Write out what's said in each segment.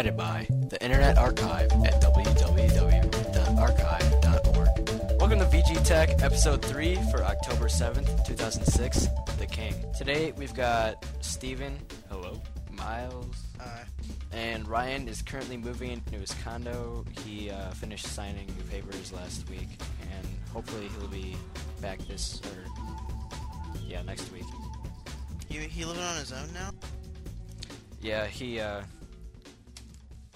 provided by the Internet Archive at www.archive.org. Welcome to VG Tech, Episode 3 for October 7th, 2006, The King. Today we've got Steven. Hello. Miles. Hi. And Ryan is currently moving into his condo. He uh, finished signing the papers last week, and hopefully he'll be back this, or, yeah, next week. He, he living on his own now? Yeah, he, uh,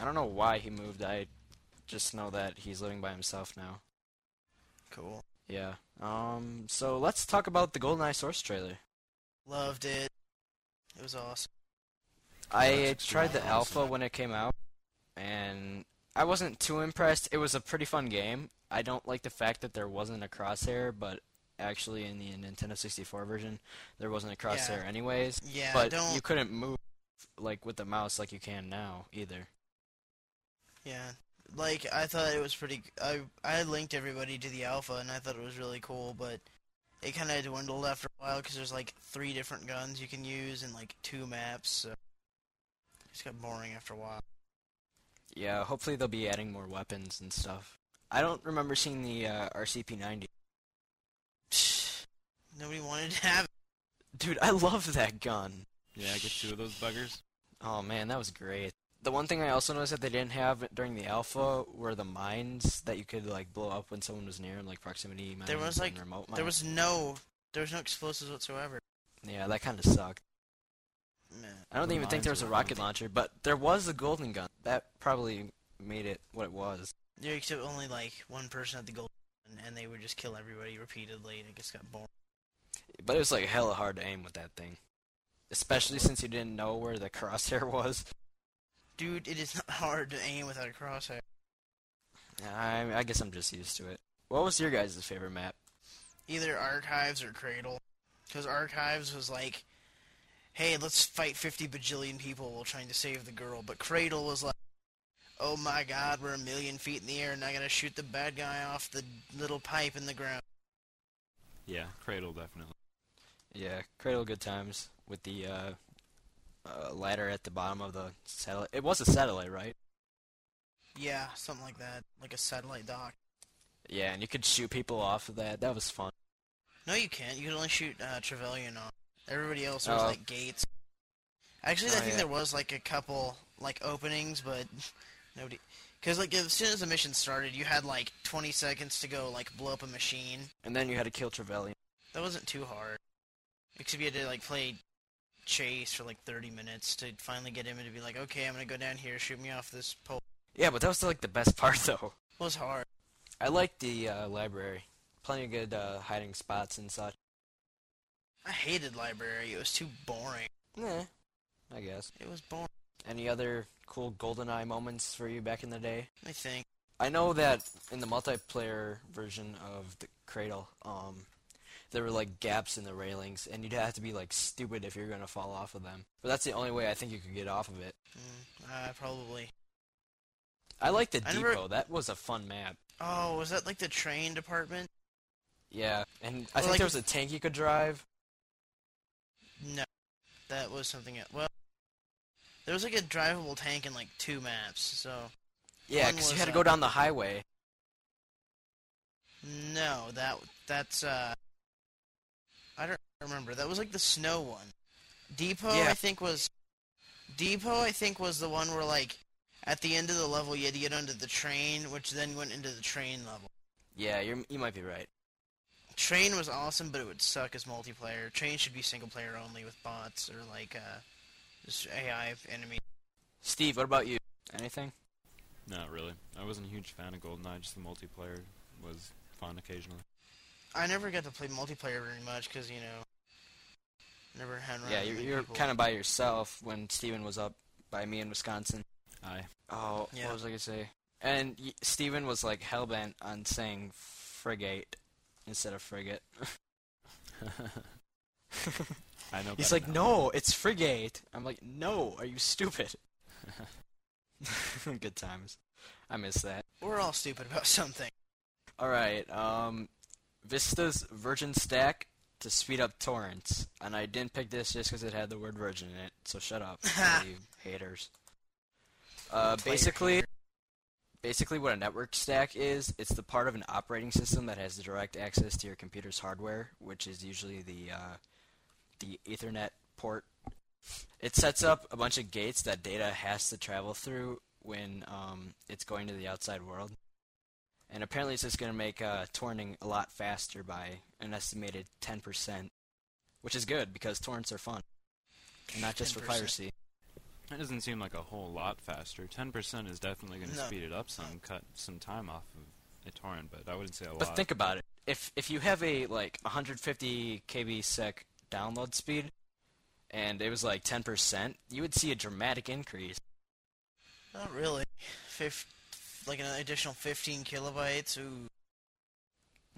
I don't know why he moved. I just know that he's living by himself now. Cool. Yeah. Um, so let's talk about the GoldenEye Source trailer. Loved it. It was awesome. I tried the alpha when it came out, and I wasn't too impressed. It was a pretty fun game. I don't like the fact that there wasn't a crosshair, but actually in the Nintendo 64 version, there wasn't a crosshair Yeah. anyways. Yeah, but don't. you couldn't move like with the mouse like you can now either. Yeah. Like, I thought it was pretty. I, I linked everybody to the alpha, and I thought it was really cool, but it kind of dwindled after a while because there's like three different guns you can use and like two maps, so it just got boring after a while. Yeah, hopefully they'll be adding more weapons and stuff. I don't remember seeing the uh, RCP-90. Nobody wanted to have it. Dude, I love that gun. Yeah, I get two of those buggers. Oh man, that was great. The one thing I also noticed that they didn't have during the alpha were the mines that you could like blow up when someone was near, like proximity mines There was, like- and remote mines. There was no. There was no explosives whatsoever. Yeah, that kind of sucked. Man. I don't The even think there was a rocket launcher, but there was a golden gun. That probably made it what it was. Yeah, except only like one person had the golden gun, and they would just kill everybody repeatedly, and it just got boring. But it was like hella hard to aim with that thing. Especially since you didn't know where the crosshair was. Dude, it is not hard to aim without a crosshair. I, I guess I'm just used to it. What was your guys' favorite map? Either Archives or Cradle. Because Archives was like, hey, let's fight 50 bajillion people while trying to save the girl. But Cradle was like, oh my god, we're a million feet in the air and I gotta shoot the bad guy off the little pipe in the ground. Yeah, Cradle definitely. Yeah, Cradle Good Times with the uh, uh, ladder at the bottom of the satellite. It was a satellite, right? Yeah, something like that. Like a satellite dock. Yeah, and you could shoot people off of that. That was fun. No, you can't. You can only shoot uh, Trevelyan off. Everybody else was Oh. like gates. Actually, I Oh, think yeah. there was like a couple like openings, but nobody. Because like as soon as the mission started, you had like 20 seconds to go like blow up a machine. And then you had to kill Trevelyan. That wasn't too hard. Except you had to like play chase for like 30 minutes to finally get him to be like, okay, I'm gonna go down here, shoot me off this pole. Yeah, but that was like the best part though. It was hard. I liked the uh, library. Plenty of good uh, hiding spots and such. I hated library. It was too boring. Yeah, I guess. It was boring. Any other cool GoldenEye moments for you back in the day? I think. I know that in the multiplayer version of the Cradle, um, there were like gaps in the railings, and you'd have to be like stupid if you're gonna fall off of them. But that's the only way I think you could get off of it. Mm, uh, probably. I like the I depot. never- That was a fun map. Oh, was that like the train department? Yeah, and I Well, think like- there was a tank you could drive. No, that was something. Else. Well, there was like a drivable tank in like two maps. So Yeah, because you had to uh, go down the highway. no, that that's uh, I don't remember. That was like the snow one. Depot, Yeah. I think was Depot. I think was the one where like at the end of the level you had to get onto the train, which then went into the train level. Yeah, you're, you might be right. Train was awesome, but it would suck as multiplayer. Train should be single player only with bots or like uh, just AI enemy. Steve, what about you? Anything? Not really. I wasn't a huge fan of GoldenEye. Just the multiplayer was fun occasionally. I never got to play multiplayer very much because you know, never had. Yeah, you're, you're kind of by yourself when Steven was up by me in Wisconsin. Aye. Oh, Yeah. what was I gonna say? And y- Steven was like hellbent on saying frigate instead of frigate. I know. He's like, now. no, it's frigate. I'm like, no, are you stupid? Good times. I miss that. We're all stupid about something. All right, um, Vista's Virgin Stack to speed up torrents, and I didn't pick this just because it had the word virgin in it. So shut up, you haters. Uh, basically, basically what a network stack is, it's the part of an operating system that has direct access to your computer's hardware, which is usually the uh, the Ethernet port. It sets up a bunch of gates that data has to travel through when um, it's going to the outside world. And apparently, it's just going to make uh, torrenting a lot faster by an estimated 10%, which is good because torrents are fun, and not just for 10%. piracy. That doesn't seem like a whole lot faster. Ten percent is definitely going to No. speed it up some, cut some time off of a torrent, but I wouldn't say a But lot. think about it. If if you have a like 150 kb sec download speed, and it was like 10%, you would see a dramatic increase. Not really. Fif- like an additional 15 kilobytes. Ooh,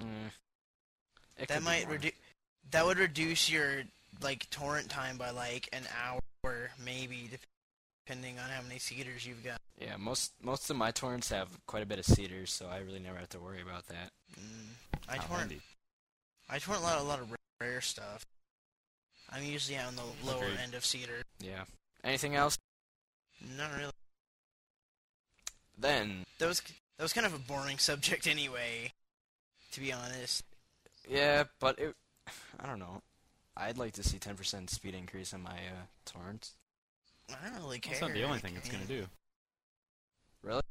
Mm. That might reduce. That would reduce your like torrent time by like an hour, maybe, depending on how many seeders you've got. Yeah, most most of my torrents have quite a bit of seeders, so I really never have to worry about that. Mm. I torrent. handy. I torrent a lot, a lot of rare stuff. I'm usually on the lower Agreed. end of seeder. Yeah. Anything else? Not really. Then, That was that was kind of a boring subject anyway. To be honest. yeah, but it. I don't know. I'd like to see 10% speed increase in my uh, torrents. I don't really care. That's not the only thing it's going to do. Really?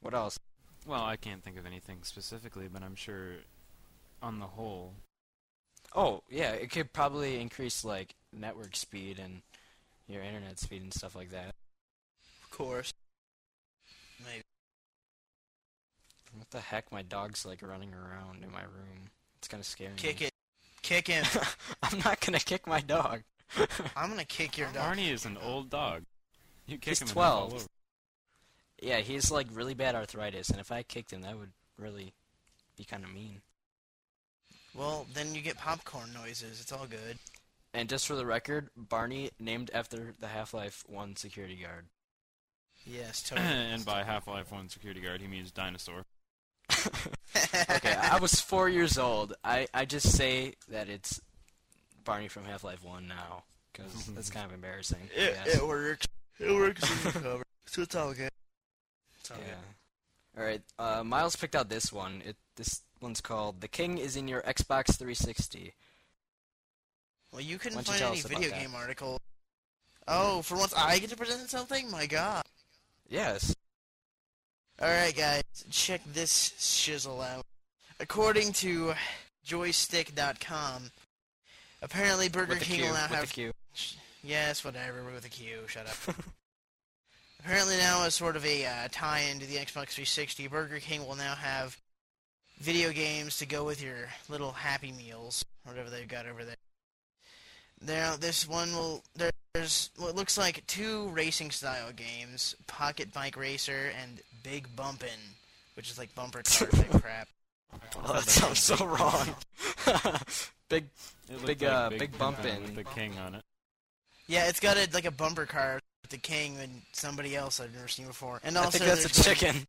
What else? Well, I can't think of anything specifically, but I'm sure, on the whole, Oh, yeah, it could probably increase like network speed and your internet speed and stuff like that. Of course. Maybe. What the heck? My dog's like running around in my room. It's kind of scary. Kick it. Kick him. I'm not gonna kick my dog. I'm gonna kick your dog. Arnie is an old dog. You kick He's him and he'll fall 12. over. yeah, he's like really bad arthritis, and if I kicked him, that would really be kind of mean. Well, then you get popcorn noises. It's all good. And just for the record, Barney named after the Half-Life 1 security guard. Yes, totally. and by Half-Life 1 security guard, he means dinosaur. Okay, I was four years old. I, I just say that it's Barney from Half-Life 1 now, because that's kind of embarrassing. It, guess. it works. It works cover. So it's all good. It's all Yeah. good. All right. Uh, Miles picked out this one. It this one's called "The King is in Your Xbox 360." Well, you couldn't Why don't you find any us about video that? game article. Oh, for once I get to present something? My god. Yes. Alright, guys, check this shizzle out. According to joystiq.com, apparently Burger King Q. will now With have the Q. Yes, whatever, with a Q, shut up. Apparently now as sort of a uh, tie-in to the Xbox 360, Burger King will now have video games to go with your little Happy Meals, whatever they've got over there. Now, this one will... There's what looks like two racing-style games, Pocket Bike Racer and Big Bumpin', which is like bumper car type crap. Oh, that sounds so wrong. Big. Big, like uh, big, big bump with the king on it. Yeah, it's got a, like a bumper car with the king and somebody else I've never seen before. And I also think that's a there's chicken.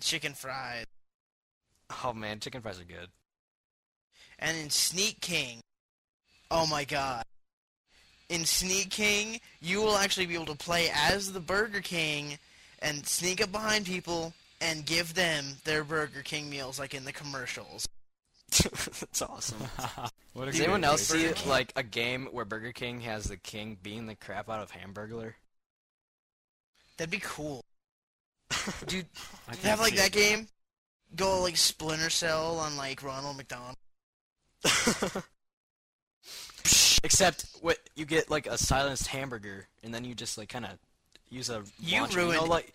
Chicken fries. Oh man, chicken fries are good. And in Sneak King, oh my god. In Sneak King, you will actually be able to play as the Burger King and sneak up behind people and give them their Burger King meals like in the commercials. that's awesome. what Does anyone else see King. like a game where Burger King has the king beating the crap out of Hamburglar? That'd be cool. Dude, I to have like that it. game go like Splinter Cell on like Ronald McDonald. Except what you get like a silenced hamburger, and then you just like kind of use a You launcher, know, like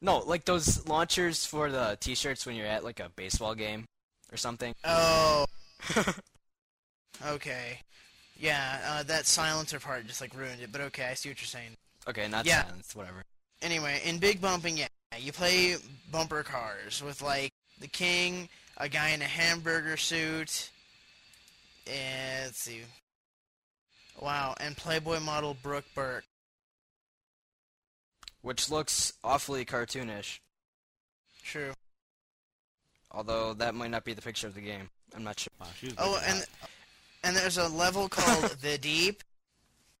no like those launchers for the t-shirts when you're at like a baseball game or something. Oh, okay. Yeah, uh, that silencer part just like ruined it, but okay, I see what you're saying. okay, not Yeah. silenced, whatever. Anyway, in Big Bumping, yeah, you play bumper cars with like the king, a guy in a hamburger suit, and let's see. Wow, and Playboy model Brooke Burke. Which looks awfully cartoonish, True. although that might not be the picture of the game. I'm not sure. Wow, she Oh, looking and hot. and there's a level called the Deep.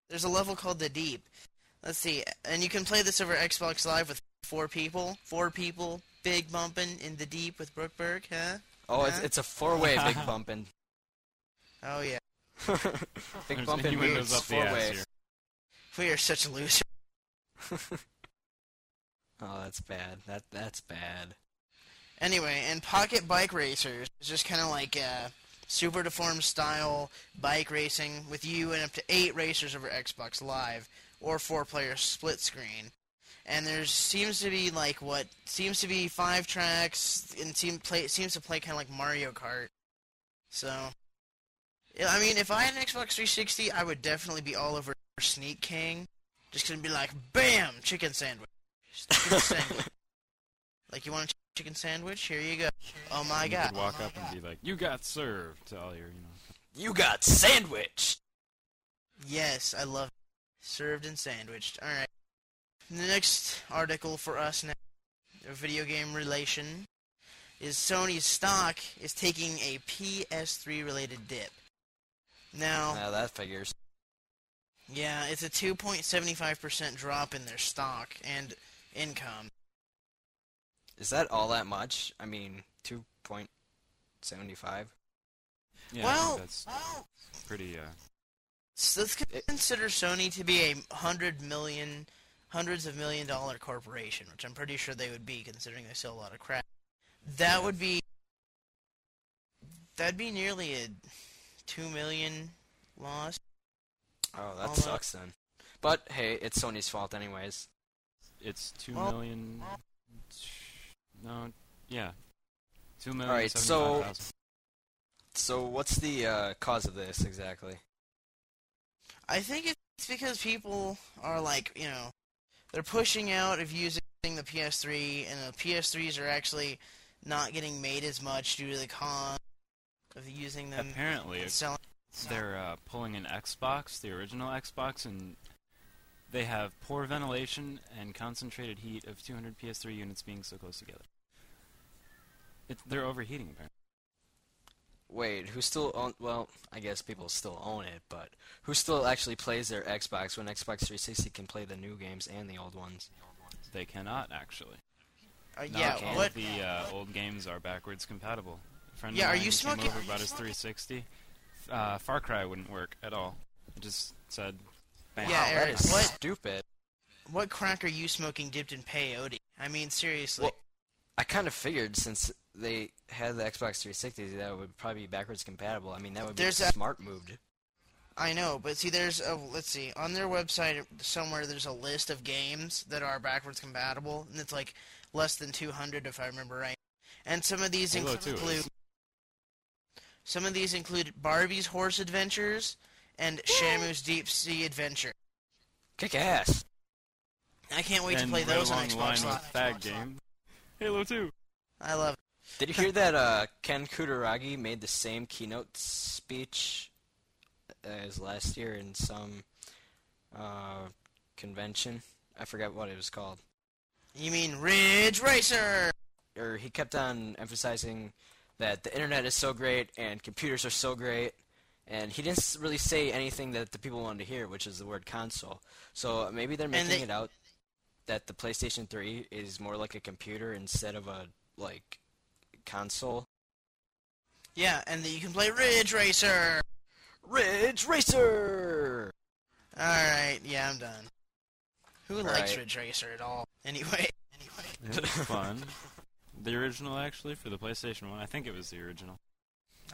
There's a level called the Deep let's see, and you can play this over Xbox Live with four people. Four people, big bumping in the deep with Brooke Burke, huh? Oh, it's it's a four-way big bumping. Oh yeah, big There's bumping innuendos moves, up the ass four-way. here. we are such a loser. Oh, that's bad. That that's bad. Anyway, and Pocket Bike Racers is just kind of like uh, super deformed style bike racing with you and up to eight racers over Xbox Live or four player split screen. And there seems to be like what seems to be five tracks and seem play seems to play kind of like Mario Kart. So, yeah, I mean, if I had an Xbox 360, I would definitely be all over Sneak King. Just gonna be like, bam, chicken sandwich. Chicken sandwich. Like you want a chicken sandwich? Here you go. Oh my you god. could walk up and be like, "You got served" to all your, you know. You got sandwiched. Yes, I love it. served and sandwiched. All right. The next article for us now, a video game relation, is Sony's stock is taking a PS3 related dip. Now, Now that figures. yeah, it's a 2.75% drop in their stock and income. Is that all that much? I mean, two point seventy-five. Yeah, I well, think that's pretty. Uh, So let's consider Sony to be a hundred million, hundreds of million dollar corporation, which I'm pretty sure they would be, considering they sell a lot of crap. That would be, that'd be nearly a two million lost. Oh, that Almost. sucks then. But hey, it's Sony's fault anyways. it's two Well- million. No, yeah, two million. Alright, so- seventy-five thousand. So what's the uh, cause of this exactly? I think it's because people are like, you know, they're pushing out of using the PS3, and the PS3s are actually not getting made as much due to the cost of using them Apparently, and selling. they're uh, pulling an Xbox, the original Xbox, and they have poor ventilation and concentrated heat of 200 PS3 units being so close together. It, they're overheating apparently. Wait, who still own? Well, I guess people still own it, but who still actually plays their Xbox when Xbox 360 can play the new games and the old ones? They cannot actually. Uh, Not all what? of the uh, old games are backwards compatible. Friend Yeah, of are you smoking- over about his 360. Uh, Far Cry wouldn't work at all. It just said, bang. Yeah, wow, Eric, is what- stupid. What crack are you smoking dipped in peyote? I mean, seriously. Well, I kind of figured since they had the Xbox 360 that it would probably be backwards compatible. I mean, that would be There's a a- smart move. I know, but see, there's a let's see on their website somewhere. There's a list of games that are backwards compatible, and it's like less than 200 if I remember right. And some of these Halo 2 include. Some of these include Barbie's Horse Adventures and Shamu's Deep Sea Adventure. Kick ass. I can't wait to play those on along line Xbox with Live. Fag Game. Halo 2. I love. It. Did you hear that uh, Ken Kutaragi made the same keynote speech as last year in some uh, convention? I forgot what it was called. You mean Ridge Racer? Or he kept on emphasizing that the internet is so great and computers are so great, and he didn't really say anything that the people wanted to hear, which is the word console. So maybe they're making they- it out that the PlayStation 3 is more like a computer instead of a like console. Yeah, and that you can play Ridge Racer. Ridge Racer. All right, yeah, I'm done. Who likes Right. Ridge Racer at all? Anyway, anyway. It was fun. the original, actually, for the PlayStation 1. I think it was the original.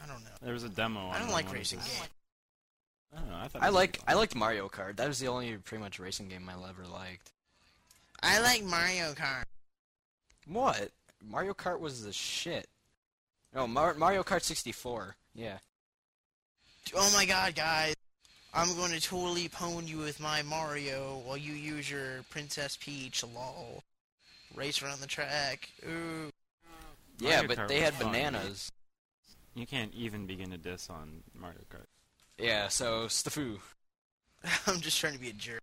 I don't know. There was a demo on I don't like racing the- games. I don't know. I, thought I it like. I liked Mario Kart. That was the only pretty much racing game I ever liked. I like Mario Kart. What? Mario Kart was the shit. No, Mar- Mario Kart 64. Yeah. Oh my god, guys. I'm going to totally pwn you with my Mario while you use your Princess Peach, lol. Race around the track. Ooh. Yeah, Mario but Kart they had fun. bananas. You can't even begin to diss on Mario Kart. Yeah, so Staffu, I'm just trying to be a jerk.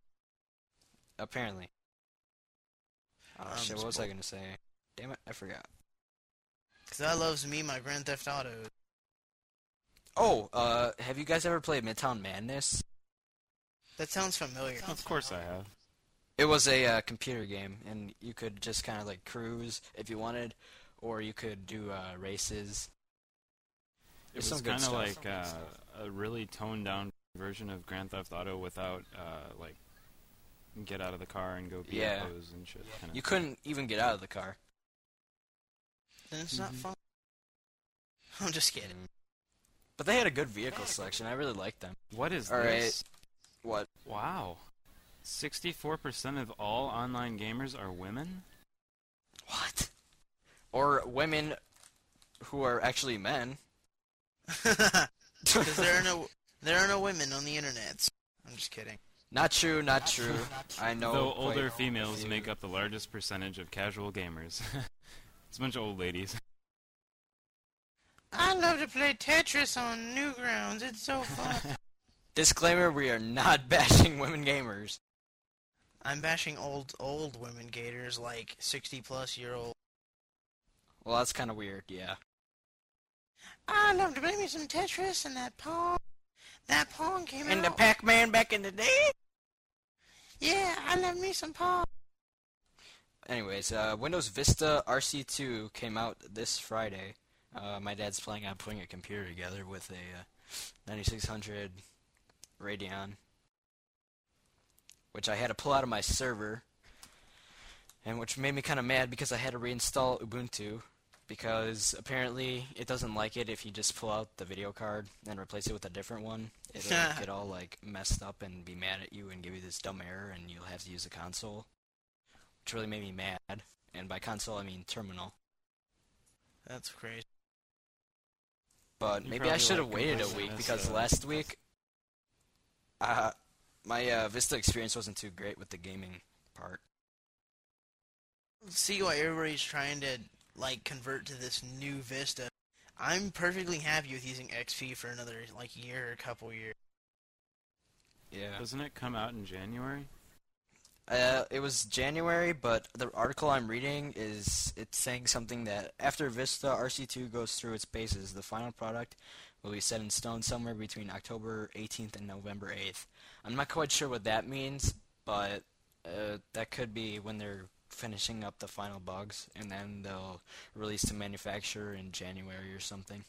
apparently. Oh shit, what was spoil- I gonna say? Damn it, I forgot. Because I loves me my Grand Theft Auto. Oh, uh, have you guys ever played Midtown Madness? That sounds familiar. Of course I have. It was a uh, computer game, and you could just kind of like cruise if you wanted, or you could do uh, races. It There's was kind of like uh, a really toned down version of Grand Theft Auto without uh, like get out of the car and go be Yeah. a hose and shit. Kinda. You couldn't even get out of the car. Then it's not Mhm. fun. I'm just kidding. But they had a good vehicle selection. I really liked them. What is All right. this? What? Wow. 64% of all online gamers are women? What? Or women who are actually men. Because there are no there are no women on the internet. I'm just kidding. Not true, not true. I know. Though older females few. make up the largest percentage of casual gamers. it's a bunch of old ladies. I love to play Tetris on Newgrounds. It's so fun. Disclaimer: We are not bashing women gamers. I'm bashing old old women gators like 60 plus year old. Well, that's kind of weird. Yeah. I love to play me some Tetris and that Pong. That Pong came And the. Pac-Man back in the day. yeah, I love me some Pong. Anyways, uh, Windows Vista RC2 came out this Friday. Uh, my dad's planning on putting a computer together with a uh, 9600 Radeon, which I had to pull out of my server, and which made me kind of mad because I had to reinstall Ubuntu because apparently it doesn't like it if you just pull out the video card and replace it with a different one. It'll get all like messed up and be mad at you and give you this dumb error, and you'll have to use the console which really made me mad. And by console, I mean terminal. That's crazy. But You maybe I should have like waited a week because last week, uh, my uh, Vista experience wasn't too great with the gaming part. See why everybody's trying to like convert to this new Vista. I'm perfectly happy with using XP for another like year or couple years. Yeah. Doesn't it come out in January? Uh, it was January, but the article I'm reading is it's saying something that after Vista RC2 goes through its phases, the final product will be set in stone somewhere between October 18th and November 8th. I'm not quite sure what that means, but uh, that could be when they're finishing up the final bugs, and then they'll release to manufacturer in January or something.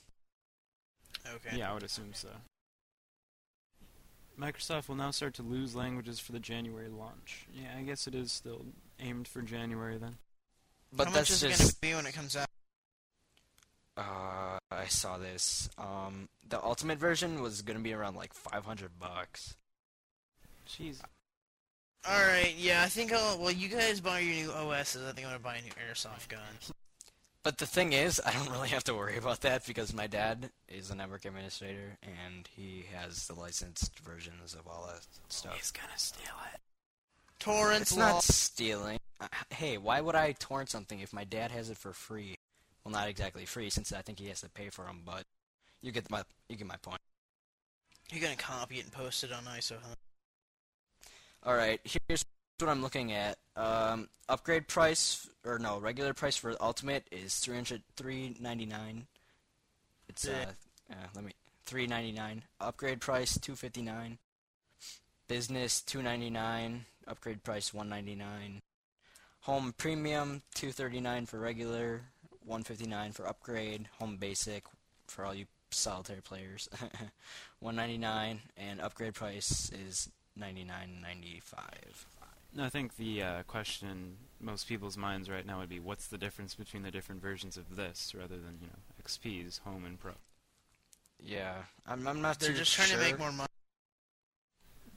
Okay. Yeah, I would assume so. Microsoft will now start to lose languages for the January launch. Yeah, I guess it is still aimed for January then. But How that's much is it just gonna be when it comes out? Uh, I saw this. Um, the ultimate version was gonna be around like 500 bucks. Jeez. All right. Yeah, I think I'll. Well, you guys buy your new OSs. I think I'm gonna buy a new airsoft gun. But the thing is, I don't really have to worry about that because my dad is a network administrator and he has the licensed versions of all that stuff. He's gonna steal it. Torrents It's law. not stealing. Uh, Hey, why would I torrent something if my dad has it for free? Well, not exactly free, since I think he has to pay for them. But you get my you get my point. You're gonna copy it and post it on ISO, huh? All right, here's what I'm looking at. Um, upgrade price or no, regular price for ultimate is 300 399. It's uh, uh let me 399. Upgrade price 259. Business 299. Upgrade price 199. Home premium 239 for regular, 159 for upgrade. Home basic for all you solitaire players, 199 and upgrade price is 99.95. No, I think the uh, question in most people's minds right now would be, what's the difference between the different versions of this, rather than you know XP's Home and Pro. Yeah, I'm, I'm not They're too just trying to make more money.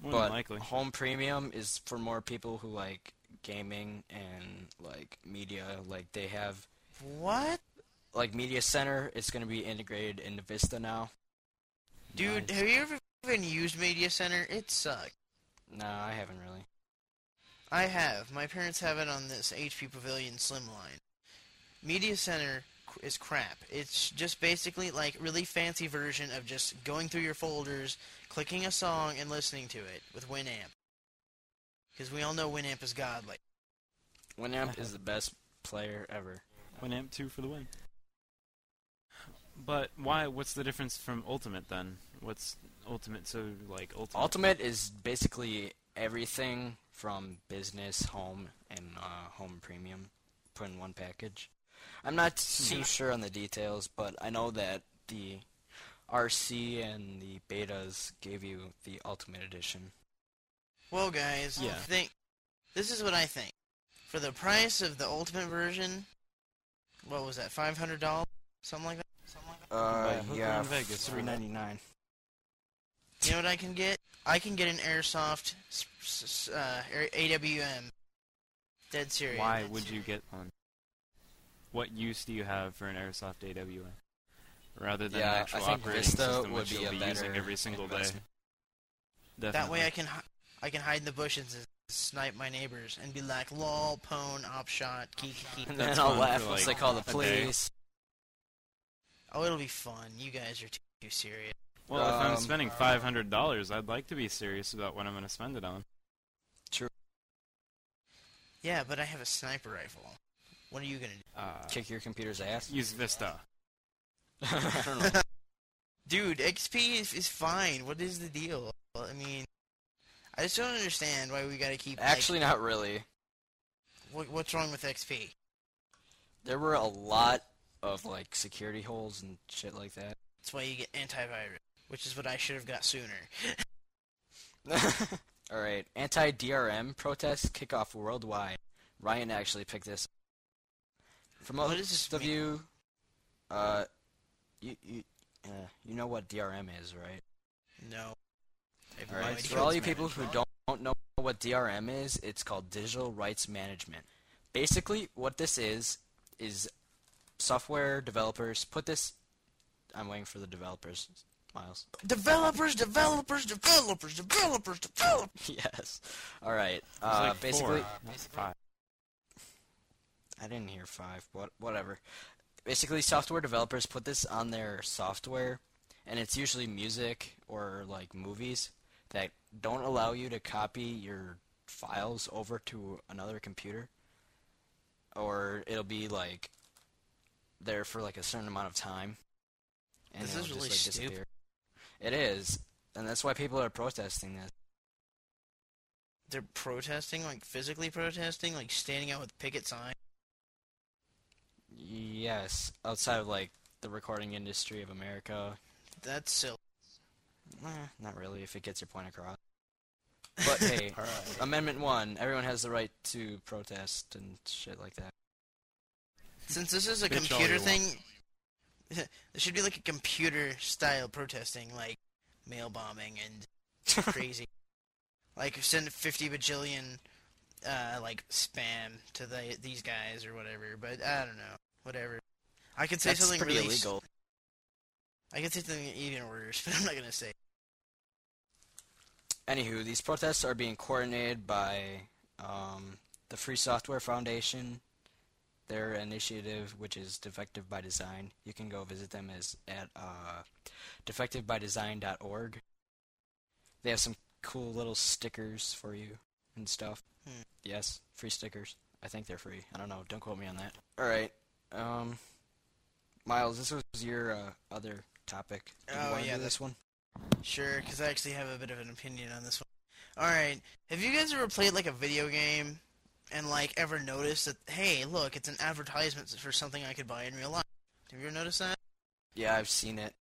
More but than likely. home premium is for more people who like gaming and like media. Like they have What? like media center. It's gonna be integrated into Vista now. Dude, Nice. have you ever even used Media Center? It sucks. No, I haven't really. I have. My parents have it on this HP Pavilion Slimline. Media Center is crap. It's just basically like really fancy version of just going through your folders, clicking a song, and listening to it with Winamp. Because we all know Winamp is godly. Winamp is the best player ever. Winamp 2 for the win. But why? What's the difference from Ultimate then? What's Ultimate so like Ultimate? Ultimate is basically everything from business, home, and uh, home premium put in one package. I'm not too sure on the details, but I know that the RC and the betas gave you the Ultimate Edition. Well, guys, Yeah. think this is what I think. For the price of the ultimate version, what was that? Five hundred dollars, something like that. Something like that. Uh, yeah, in Vegas for three that. ninety nine. You know what I can get? I can get an airsoft s- s- uh, AWM. Dead serious. Why would you get one? What use do you have for an airsoft AWM? Rather than Yeah, an I actual think operating Vista system would which be you'll a be using every single day. investment. That way I can hi- I can hide in the bushes and snipe my neighbors and be like, lol, pwn, op shot, kiki kiki. And then I'll laugh once like, they call the police. Oh, it'll be fun. You guys are too, too serious. Well, if I'm Um, spending five hundred dollars, I'd like to be serious about what I'm going to spend it on. True. Yeah, but I have a sniper rifle. What are you gonna do? Uh, Kick your computer's ass. use Vista. I don't know. Dude, XP is, is fine. What is the deal? I mean, I just don't understand why we gotta keep. like, Actually, not really. what, what's wrong with XP? There were a lot of like security holes and shit like that. That's why you get antivirus, which is what I should have got sooner. All right, anti-DRM protests kick off worldwide. Ryan actually picked this. For What does this you, uh, you you uh, you know what DRM is, right? No. All right. For all you people who don't, don't know what DRM is, it's called Digital Rights Management. Basically, what this is is software developers put this. I'm waiting for the developers, Miles. Developers, developers, developers, developers, developers. yes. All right. Uh, like basically, four, not five. I didn't hear five. What? Whatever. Basically, software developers put this on their software, and it's usually music or like movies that don't allow you to copy your files over to another computer, or it'll be like there for like a certain amount of time, and This it'll just like stupid. disappear. It is, and that's why people are protesting this. They're protesting, like physically protesting, like standing out with picket signs. Yes, outside of like the recording industry of America, That's silly. Eh, not really, if it gets your point across. But hey, Amendment 1, everyone has the right to protest and shit like that. Since this is a Bitch computer you thing, there should be like a computer style protesting, like mail bombing and crazy. like send 50 bajillion uh, like spam to the, these guys or whatever. But I don't know. Whatever. I could say That's something pretty really. illegal. I could say something even worse, but I'm not gonna say. it. Anywho, these protests are being coordinated by um, the Free Software Foundation, their initiative, which is Defective by Design. You can go visit them as at uh, defectivebydesign.org. They have some cool little stickers for you and stuff. Hmm. Yes, free stickers. I think they're free. I don't know. Don't quote me on that. All right. Um, Miles, this was your uh, other topic. Do you Oh, wanna yeah, do this one. Sure, because I actually have a bit of an opinion on this one. Alright, have you guys ever played like a video game and like ever notice that, hey, look, it's an advertisement for something I could buy in real life? Have you ever noticed that? Yeah, I've seen it.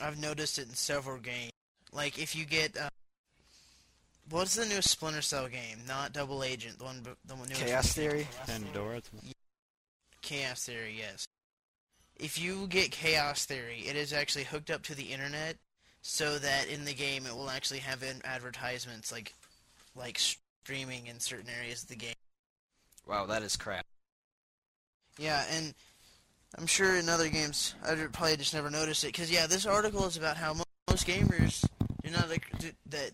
I've noticed it in several games. Like if you get, uh, what's the newest Splinter Cell game? Not Double Agent, the one, b- the one newest Chaos one. Theory. Pandora. Chaos Theory, yes. If you get Chaos Theory, it is actually hooked up to the internet, so that in the game it will actually have in advertisements like, like streaming in certain areas of the game. Wow, that is crap. Yeah, and I'm sure in other games I probably just never noticed it because yeah, this article is about how most gamers do not that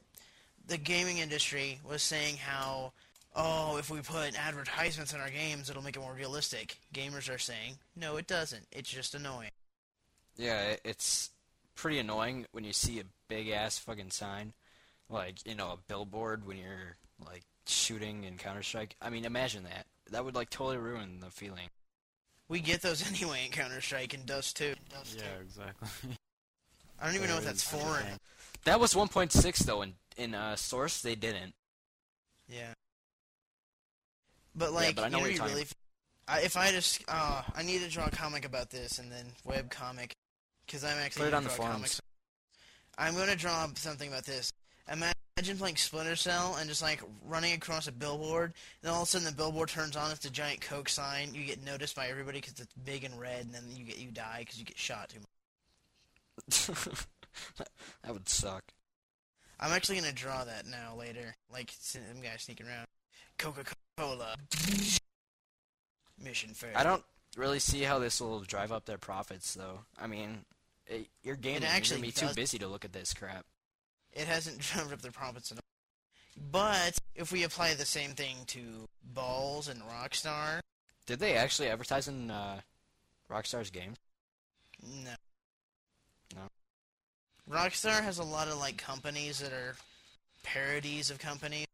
the gaming industry was saying how oh if we put advertisements in our games it'll make it more realistic. Gamers are saying no, it doesn't. It's just annoying. Yeah, it's pretty annoying when you see a big ass fucking sign, like you know a billboard when you're like shooting in Counter Strike. I mean, imagine that. That would like totally ruin the feeling. We get those anyway in Counter Strike and Dust 2. Yeah, exactly. I don't even know what There that's is for. That was 1.6 though. In in uh, Source, they didn't. Yeah. But like, but I know you what know, you're you really, I, if I just, uh, I need to draw a comic about this and then web comic, because I'm actually Put it gonna on the forums. comics. I'm gonna draw something about this. Imagine playing Splinter Cell and just like running across a billboard, and all of a sudden the billboard turns on. It's a giant Coke sign. You get noticed by everybody because it's big and red, and then you get you die because you get shot too much. that would suck. I'm actually gonna draw that now later. Like some guy sneaking around. Coca Cola. Mission failed. I don't really see how this will drive up their profits, though. I mean, it, your game is actually gonna be too busy to look at this crap. It hasn't drummed up their profits enough. But if we apply the same thing to Balls and Rockstar, Did they actually advertise in uh, Rockstar's game? no. No. Rockstar has a lot of like companies that are parodies of companies.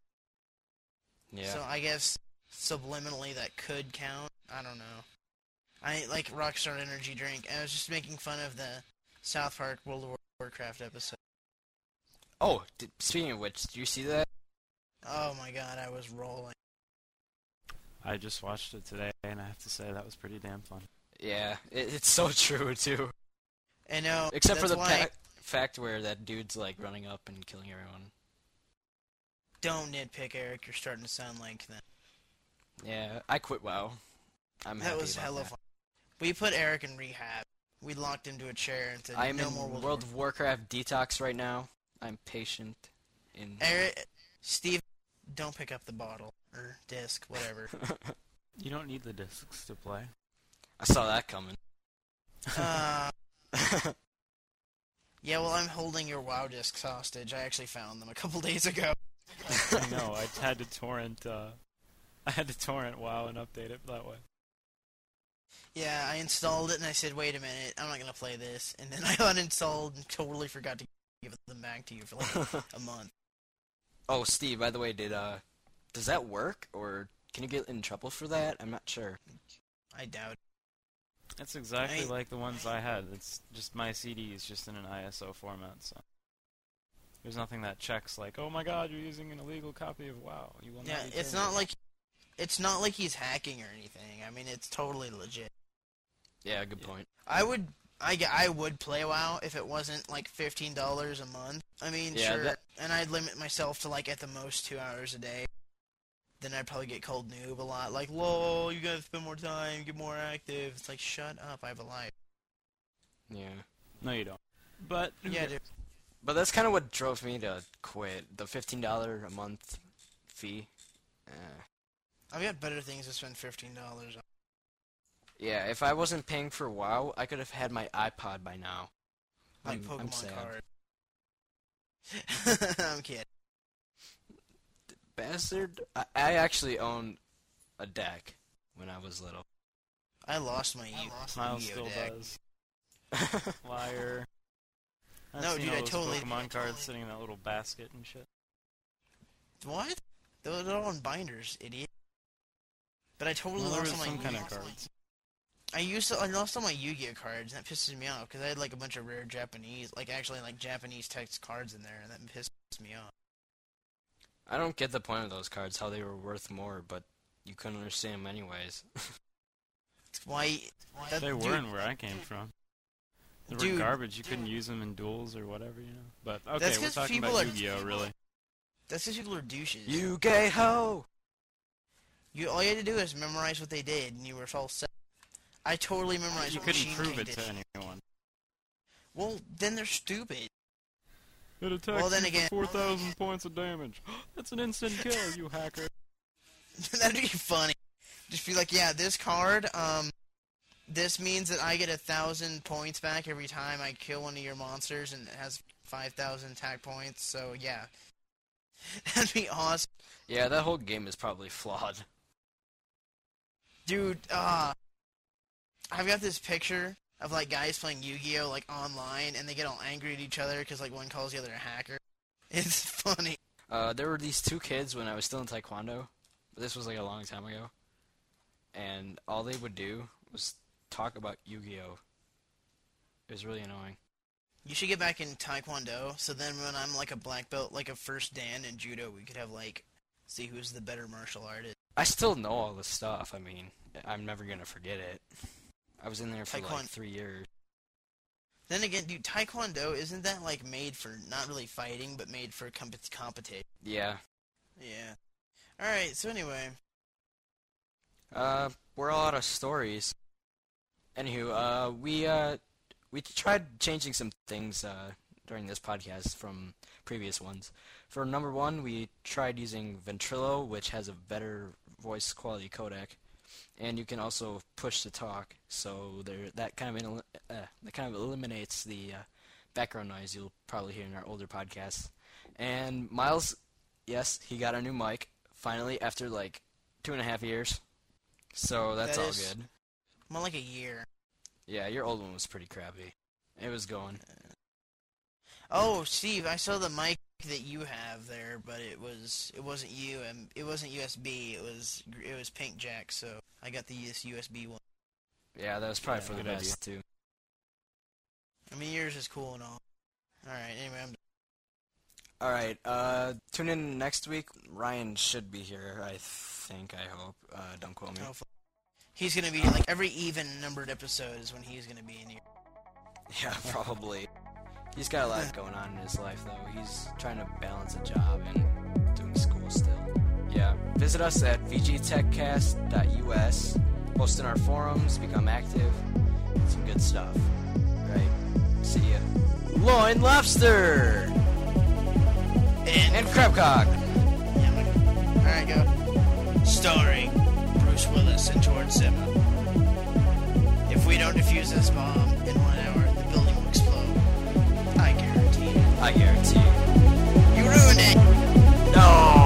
Yeah. So I guess subliminally that could count. I don't know. I like Rockstar Energy Drink. I was just making fun of the South Park World of Warcraft episode. Oh, did, speaking of which, did you see that? Oh my god, I was rolling. I just watched it today, and I have to say that was pretty damn fun. Yeah, it, it's so true too. I know. Except for the why pa- fact where that dude's like running up and killing everyone. don't nitpick, Eric. You're starting to sound like that. Yeah, I quit WoW. I'm That happy was about hella that. fun. We put Eric in rehab. We locked him to a chair and said, I am "No in more World, World of of Warcraft detox right now. I'm patient. In Eric, Steve, don't pick up the bottle or disc, whatever. You don't need the discs to play. I saw that coming. uh, yeah, well, I'm holding your WoW discs hostage. I actually found them a couple days ago. I know. I had to torrent. Uh, I had to torrent WoW and update it that way. Yeah, I installed it and I said, "Wait a minute, I'm not gonna play this," and then I uninstalled and totally forgot to give them back to you for like a month. oh, Steve. By the way, did uh, does that work or can you get in trouble for that? I'm not sure. I doubt. That's exactly I- like the ones I had. It's just my CD is just in an ISO format, so there's nothing that checks like, "Oh my God, you're using an illegal copy of WoW." You will Yeah, not. be it's not like it's not like he's hacking or anything. I mean, it's totally legit. Yeah, good Yeah. point. I would, I, g- I would play WoW if it wasn't like fifteen dollars a month. I mean, Yeah, sure, that- and I'd limit myself to like at the most two hours a day. Then I'd probably get called noob a lot. Like, lol, you gotta spend more time, get more active. It's like, shut up, I have a life. Yeah. No, you don't. But Yeah, dude. But that's kind of what drove me to quit. The fifteen dollar a month fee. Uh, I've got better things to spend fifteen dollars on. Yeah, if I wasn't paying for WoW, I could have had my iPod by now. Like I'm, Pokemon I'm sad. card. I'm kidding. Bastard. I, I actually owned a deck when I was little. I lost my Yu- Miles Yu-Gi-Oh still deck. does. Liar. I've No, dude, all I those totally- Pokemon cards sitting in that little basket and shit. What? They're, they're all in binders, idiot. But I totally Well, lost all my some kind of cards. I used to. I lost all my Yu-Gi-Oh cards, and that pisses me off because I had like a bunch of rare Japanese, like actually like Japanese text cards in there, and that pisses me off. I don't get the point of those cards, how they were worth more, but you couldn't understand them anyways. Why? that- They dude, weren't where I came from. They were Dude. garbage. You couldn't use them in duels or whatever, you know. But okay, That's we're 'cause talking people about are- Yu-Gi-Oh, really. That's because people are douches. you gay ho! You all you had to do is memorize what they did, and you were all set. I totally memorized. You couldn't Machine prove King it did. to anyone. Well, then they're stupid. It attacks Well, then you again- for 4,000 points of damage. That's an instant kill, you hacker. That'd be funny. Just be like, yeah, this card, um, this means that I get a thousand points back every time I kill one of your monsters, and it has five thousand attack points. So yeah, that'd be awesome, Yeah, that whole game is probably flawed. dude. Ah, I've got this picture of like guys playing Yu-Gi-Oh like online, and they get all angry at each other because like one calls the other a hacker. It's funny. Uh, there were these two kids when I was still in Taekwondo. But this was like a long time ago. And all they would do was talk about Yu-Gi-Oh! It was really annoying. You should get back in Taekwondo, so then when I'm like a black belt, like a first Dan in Judo, we could have like See who's the better martial artist. I still know all the stuff. I mean, I'm never gonna forget it. I was in there for like Taekwondo- three years. Then again, dude, Taekwondo isn't that like made for not really fighting, but made for comp- competition? Yeah. Yeah. All right. So anyway, Uh, we're all out of stories. Anywho, uh, we uh, we tried changing some things uh during this podcast from previous ones. For number one, we tried using Ventrilo, which has a better voice quality codec, and you can also push to talk. So there, that kind of uh, that kind of eliminates the uh, background noise you'll probably hear in our older podcasts. And Miles, yes, he got a new mic finally after like two and a half years. So that's That all is- good. more like a year. Yeah, your old one was pretty crappy. It was going. Oh, Steve, I saw the mic that you have there, but it was it wasn't you and it wasn't USB. It was it was Pink Jack. So I got the US USB one. Yeah, that was probably Yeah, for the good idea. best too. I mean, yours is cool and all. All right. Anyway, I'm All right, uh, tune in next week. Ryan should be here. I think. I hope. Uh, don't quote me. hopefully he's gonna be like every even numbered episode is when he's gonna be in here. Yeah, probably. He's got a lot going on in his life, though. He's trying to balance a job and doing school still. Yeah. Visit us at vgtechcast.us. Post in our forums, become active. Some good stuff. Right? See ya. Loin Lobster! And, And Crabcock! all right, go. Starring Bruce Willis and George Zimmer. If we don't defuse this bomb, it I guarantee you. You ruined it! No!